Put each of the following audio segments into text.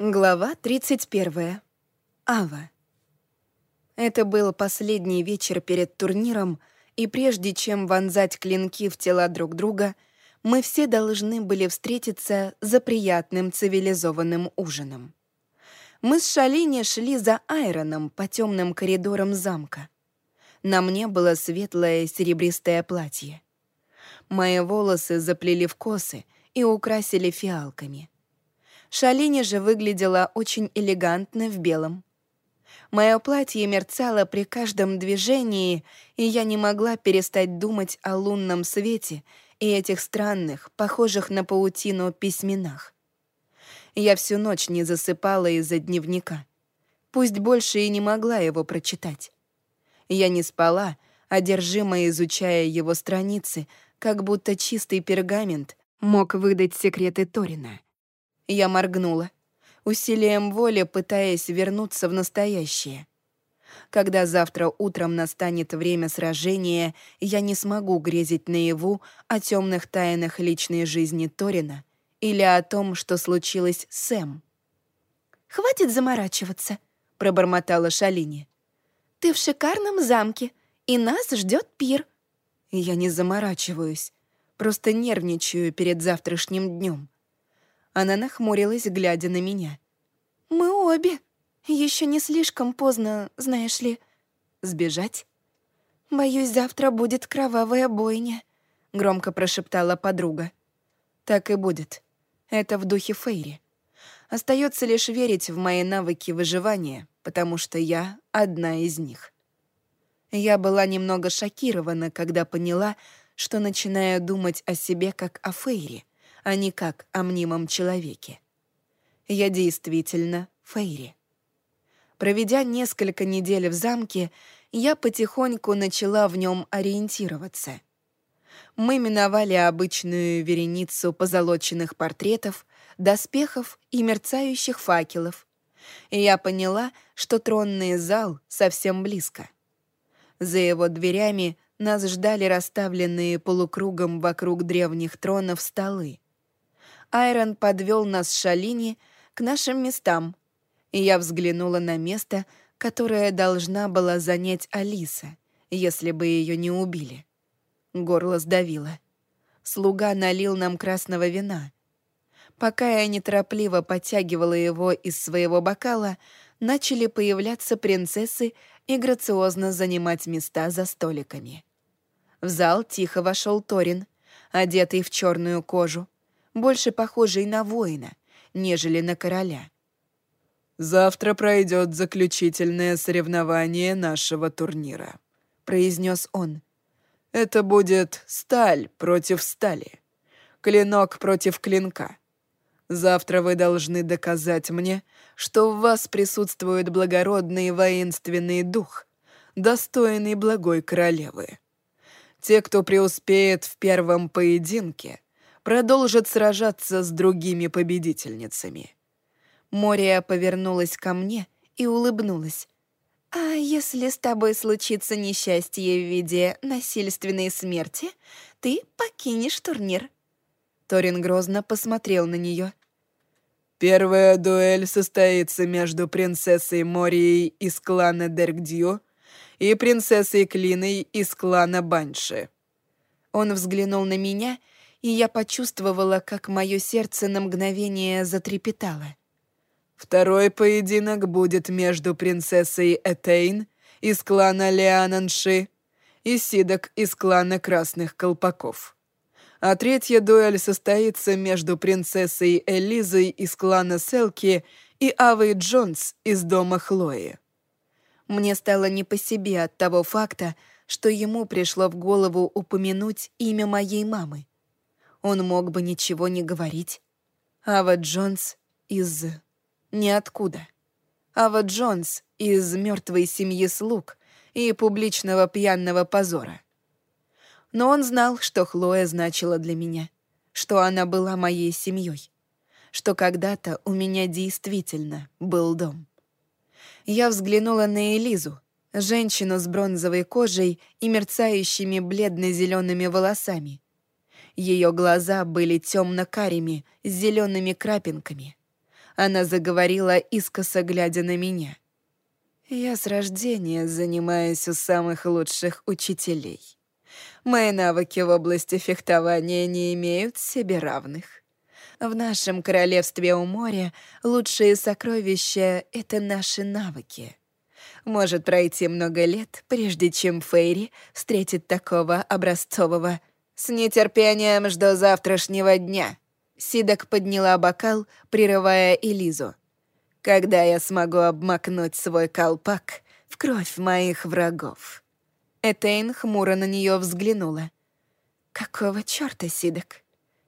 Глава 31. Ава. Это был последний вечер перед турниром, и прежде чем вонзать клинки в тела друг друга, мы все должны были встретиться за приятным цивилизованным ужином. Мы с Шалини шли за Айроном по темным коридорам замка. На мне было светлое серебристое платье. Мои волосы заплели в косы и украсили фиалками — Шалини же выглядела очень элегантно в белом. Мое платье мерцало при каждом движении, и я не могла перестать думать о лунном свете и этих странных, похожих на паутину, письменах. Я всю ночь не засыпала из-за дневника. Пусть больше и не могла его прочитать. Я не спала, одержимо изучая его страницы, как будто чистый пергамент мог выдать секреты Торина. Я моргнула, усилием воли пытаясь вернуться в настоящее. Когда завтра утром настанет время сражения, я не смогу грезить наяву о темных тайнах личной жизни Торина или о том, что случилось с Сэм. «Хватит заморачиваться», — пробормотала Шалини. «Ты в шикарном замке, и нас ждет пир». Я не заморачиваюсь, просто нервничаю перед завтрашним днем. Она нахмурилась, глядя на меня. «Мы обе. Еще не слишком поздно, знаешь ли. Сбежать?» «Боюсь, завтра будет кровавая бойня», — громко прошептала подруга. «Так и будет. Это в духе Фейри. Остается лишь верить в мои навыки выживания, потому что я одна из них». Я была немного шокирована, когда поняла, что начинаю думать о себе как о Фейри — а не как о мнимом человеке. Я действительно Фейри. Проведя несколько недель в замке, я потихоньку начала в нем ориентироваться. Мы миновали обычную вереницу позолоченных портретов, доспехов и мерцающих факелов, и я поняла, что тронный зал совсем близко. За его дверями нас ждали расставленные полукругом вокруг древних тронов столы. Айрон подвел нас с Шалини к нашим местам, и я взглянула на место, которое должна была занять Алиса, если бы ее не убили. Горло сдавило. Слуга налил нам красного вина. Пока я неторопливо подтягивала его из своего бокала, начали появляться принцессы и грациозно занимать места за столиками. В зал тихо вошел Торин, одетый в черную кожу, больше похожий на воина, нежели на короля. «Завтра пройдет заключительное соревнование нашего турнира», — произнес он. «Это будет сталь против стали, клинок против клинка. Завтра вы должны доказать мне, что в вас присутствует благородный воинственный дух, достойный благой королевы. Те, кто преуспеет в первом поединке, продолжит сражаться с другими победительницами. Мория повернулась ко мне и улыбнулась. «А если с тобой случится несчастье в виде насильственной смерти, ты покинешь турнир?» Торин грозно посмотрел на нее. «Первая дуэль состоится между принцессой Морией из клана Дергдью и принцессой Клиной из клана Банши». Он взглянул на меня и и я почувствовала, как мое сердце на мгновение затрепетало. Второй поединок будет между принцессой Этейн из клана Леананши и Сидок из клана Красных Колпаков. А третья дуэль состоится между принцессой Элизой из клана Селки и Авой Джонс из дома Хлои. Мне стало не по себе от того факта, что ему пришло в голову упомянуть имя моей мамы. Он мог бы ничего не говорить. Ава Джонс из... ниоткуда. Ава Джонс из мертвой семьи слуг и публичного пьяного позора. Но он знал, что Хлоя значила для меня, что она была моей семьей, что когда-то у меня действительно был дом. Я взглянула на Элизу, женщину с бронзовой кожей и мерцающими бледно-зелеными волосами, ее глаза были темно-карими, с зелеными крапинками, Она заговорила, искоса глядя на меня. «Я с рождения занимаюсь у самых лучших учителей. Мои навыки в области фехтования не имеют себе равных. В нашем королевстве у моря лучшие сокровища — это наши навыки. Может пройти много лет, прежде чем Фейри встретит такого образцового. С нетерпением жду завтрашнего дня. Сидок подняла бокал, прерывая Элизу. Когда я смогу обмакнуть свой колпак в кровь моих врагов? Этейн хмуро на нее взглянула. «Какого чёрта, Сидок?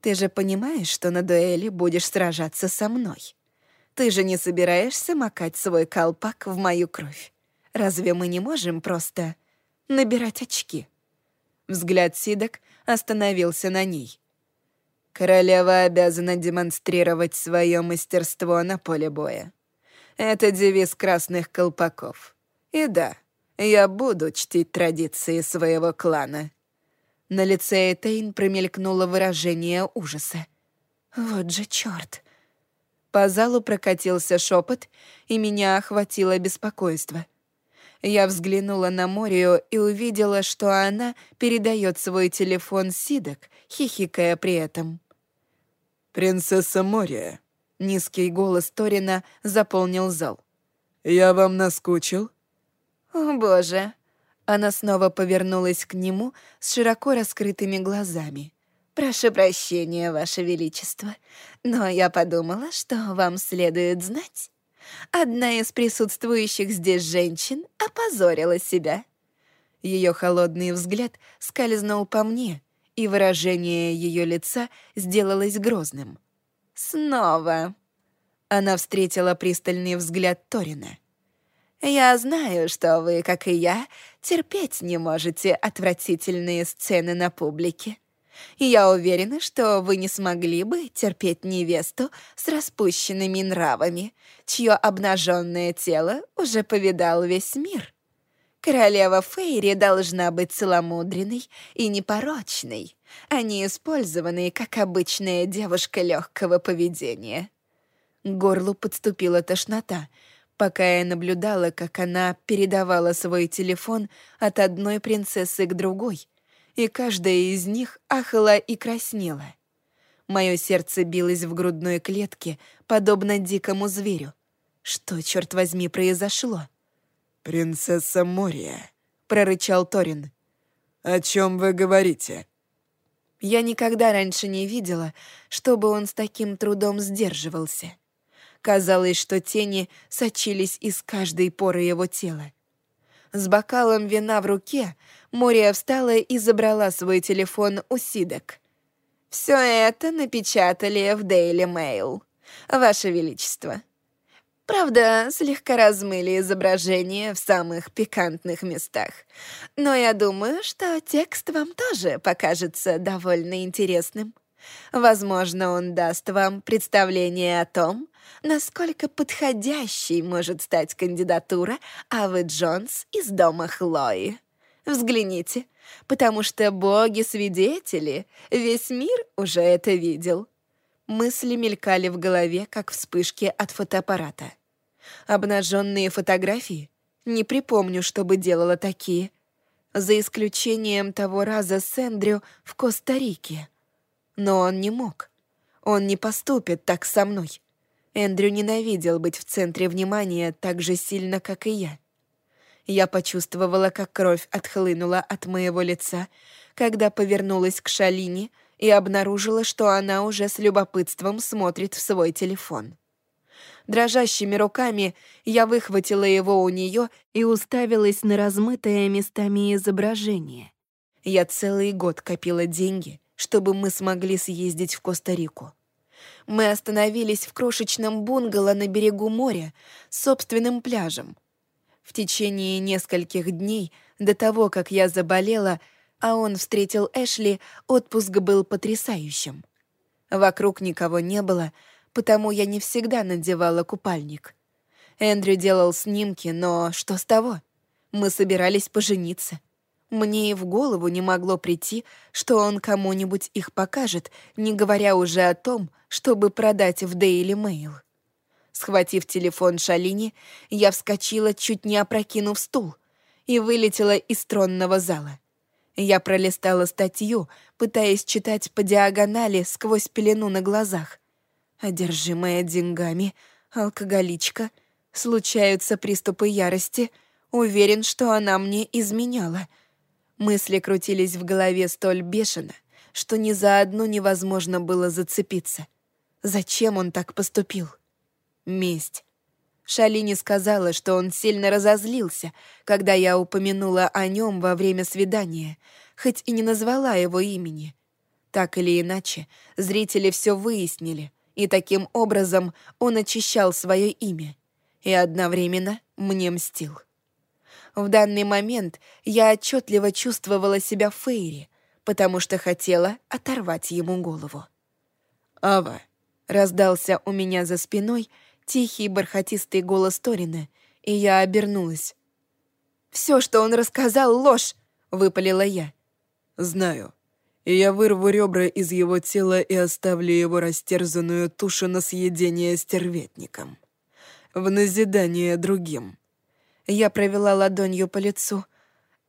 Ты же понимаешь, что на дуэли будешь сражаться со мной? Ты же не собираешься макать свой колпак в мою кровь? Разве мы не можем просто набирать очки?» Взгляд Сидок остановился на ней. «Королева обязана демонстрировать свое мастерство на поле боя. Это девиз красных колпаков. И да, я буду чтить традиции своего клана». На лице Этейн промелькнуло выражение ужаса. «Вот же чёрт!» По залу прокатился шепот, и меня охватило беспокойство. Я взглянула на Морию и увидела, что она передает свой телефон Сидок, хихикая при этом. «Принцесса Мория», — низкий голос Торина заполнил зал. «Я вам наскучил?» «О, боже!» Она снова повернулась к нему с широко раскрытыми глазами. «Прошу прощения, Ваше Величество, но я подумала, что вам следует знать, Одна из присутствующих здесь женщин опозорила себя. Ее холодный взгляд скользнул по мне, и выражение ее лица сделалось грозным. «Снова!» Она встретила пристальный взгляд Торина. «Я знаю, что вы, как и я, терпеть не можете отвратительные сцены на публике. Я уверена, что вы не смогли бы терпеть невесту с распущенными нравами, чье обнаженное тело уже повидал весь мир. Королева Фейри должна быть целомудренной и непорочной, а не использованной, как обычная девушка легкого поведения. К горлу подступила тошнота, пока я наблюдала, как она передавала свой телефон от одной принцессы к другой, и каждая из них ахала и краснела. Мое сердце билось в грудной клетке, подобно дикому зверю. Что, черт возьми, произошло? «Принцесса Мория», — прорычал Торин. «О чем вы говорите?» Я никогда раньше не видела, чтобы он с таким трудом сдерживался. Казалось, что тени сочились из каждой поры его тела. С бокалом вина в руке Мория встала и забрала свой телефон у Сидок. «Все это напечатали в Daily Mail, Ваше Величество. Правда, слегка размыли изображение в самых пикантных местах. Но я думаю, что текст вам тоже покажется довольно интересным. Возможно, он даст вам представление о том, насколько подходящей может стать кандидатура Авы Джонс из дома Хлои. Взгляните, потому что боги-свидетели, весь мир уже это видел. Мысли мелькали в голове, как вспышки от фотоаппарата. Обнаженные фотографии? Не припомню, чтобы делала такие. За исключением того раза с Эндрю в Коста-Рике. Но он не мог. Он не поступит так со мной. Эндрю ненавидел быть в центре внимания так же сильно, как и я. Я почувствовала, как кровь отхлынула от моего лица, когда повернулась к Шалине и обнаружила, что она уже с любопытством смотрит в свой телефон. Дрожащими руками я выхватила его у нее и уставилась на размытое местами изображение. Я целый год копила деньги, чтобы мы смогли съездить в Коста-Рику. Мы остановились в крошечном бунгало на берегу моря с собственным пляжем. В течение нескольких дней до того, как я заболела, а он встретил Эшли, отпуск был потрясающим. Вокруг никого не было, потому я не всегда надевала купальник. Эндрю делал снимки, но что с того? Мы собирались пожениться. Мне и в голову не могло прийти, что он кому-нибудь их покажет, не говоря уже о том, чтобы продать в Daily Mail. Схватив телефон Шалини, я вскочила, чуть не опрокинув стул, и вылетела из тронного зала. Я пролистала статью, пытаясь читать по диагонали сквозь пелену на глазах. Одержимая деньгами, алкоголичка, случаются приступы ярости, уверен, что она мне изменяла. Мысли крутились в голове столь бешено, что ни за одну невозможно было зацепиться. Зачем он так поступил? Месть. Шалини сказала, что он сильно разозлился, когда я упомянула о нем во время свидания, хоть и не назвала его имени. Так или иначе, зрители все выяснили, и таким образом он очищал свое имя и одновременно мне мстил. В данный момент я отчетливо чувствовала себя Фейри, потому что хотела оторвать ему голову. «Ава», — раздался у меня за спиной тихий бархатистый голос Торина, и я обернулась. «Все, что он рассказал, ложь!» — выпалила я. «Знаю. И я вырву ребра из его тела и оставлю его растерзанную тушу на съедение стерветником. В назидание другим». Я провела ладонью по лицу.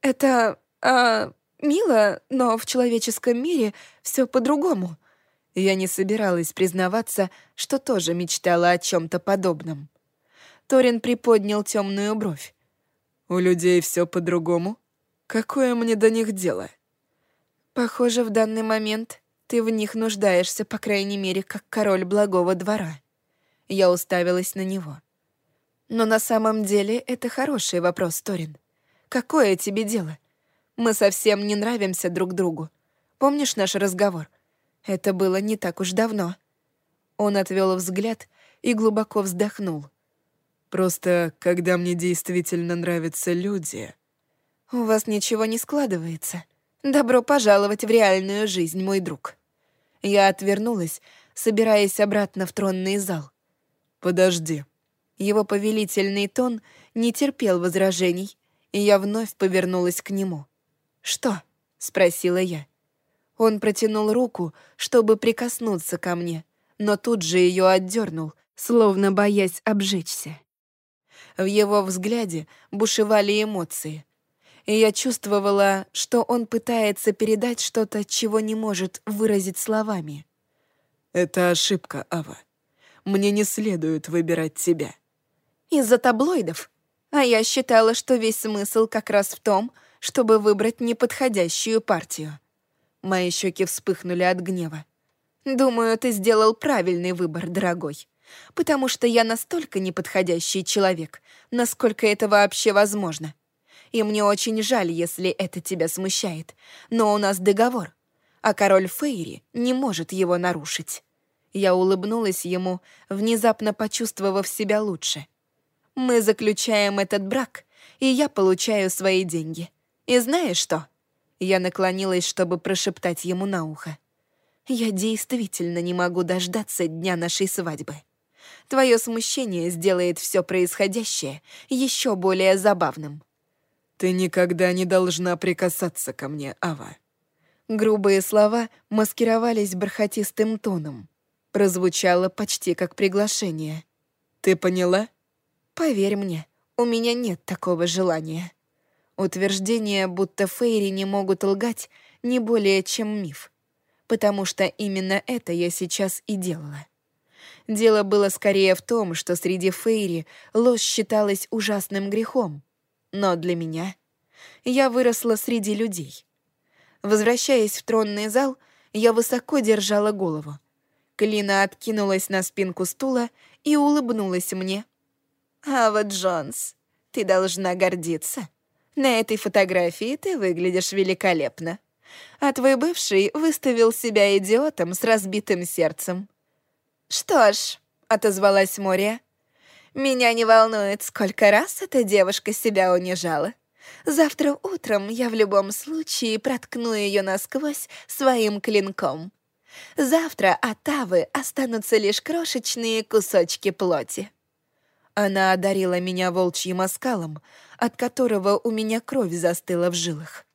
«Это... а мило, но в человеческом мире все по-другому». Я не собиралась признаваться, что тоже мечтала о чем-то подобном. Торин приподнял темную бровь. «У людей все по-другому? Какое мне до них дело?» «Похоже, в данный момент ты в них нуждаешься, по крайней мере, как король благого двора». Я уставилась на него. «Но на самом деле это хороший вопрос, Торин. Какое тебе дело? Мы совсем не нравимся друг другу. Помнишь наш разговор? Это было не так уж давно. Он отвел взгляд и глубоко вздохнул. «Просто, когда мне действительно нравятся люди...» «У вас ничего не складывается. Добро пожаловать в реальную жизнь, мой друг». Я отвернулась, собираясь обратно в тронный зал. «Подожди». Его повелительный тон не терпел возражений, и я вновь повернулась к нему. «Что?» — спросила я. Он протянул руку, чтобы прикоснуться ко мне, но тут же ее отдернул, словно боясь обжечься. В его взгляде бушевали эмоции, и я чувствовала, что он пытается передать что-то, чего не может выразить словами. «Это ошибка, Ава. Мне не следует выбирать тебя». «Из-за таблоидов? А я считала, что весь смысл как раз в том, чтобы выбрать неподходящую партию. Мои щеки вспыхнули от гнева. «Думаю, ты сделал правильный выбор, дорогой. Потому что я настолько неподходящий человек, насколько это вообще возможно. И мне очень жаль, если это тебя смущает. Но у нас договор, а король Фейри не может его нарушить». Я улыбнулась ему, внезапно почувствовав себя лучше. «Мы заключаем этот брак, и я получаю свои деньги. И знаешь что?» Я наклонилась, чтобы прошептать ему на ухо. «Я действительно не могу дождаться дня нашей свадьбы. Твое смущение сделает все происходящее еще более забавным». «Ты никогда не должна прикасаться ко мне, Ава». Грубые слова маскировались бархатистым тоном. Прозвучало почти как приглашение. «Ты поняла?» «Поверь мне, у меня нет такого желания». Утверждение, будто фейри не могут лгать, не более чем миф. Потому что именно это я сейчас и делала. Дело было скорее в том, что среди фейри ложь считалась ужасным грехом. Но для меня я выросла среди людей. Возвращаясь в тронный зал, я высоко держала голову. Клина откинулась на спинку стула и улыбнулась мне. «Ава Джонс, ты должна гордиться. На этой фотографии ты выглядишь великолепно. А твой бывший выставил себя идиотом с разбитым сердцем. Что ж, отозвалась Мория, меня не волнует, сколько раз эта девушка себя унижала. Завтра утром я в любом случае проткну ее насквозь своим клинком. Завтра от Авы останутся лишь крошечные кусочки плоти. Она одарила меня волчьим оскалом, от которого у меня кровь застыла в жилах.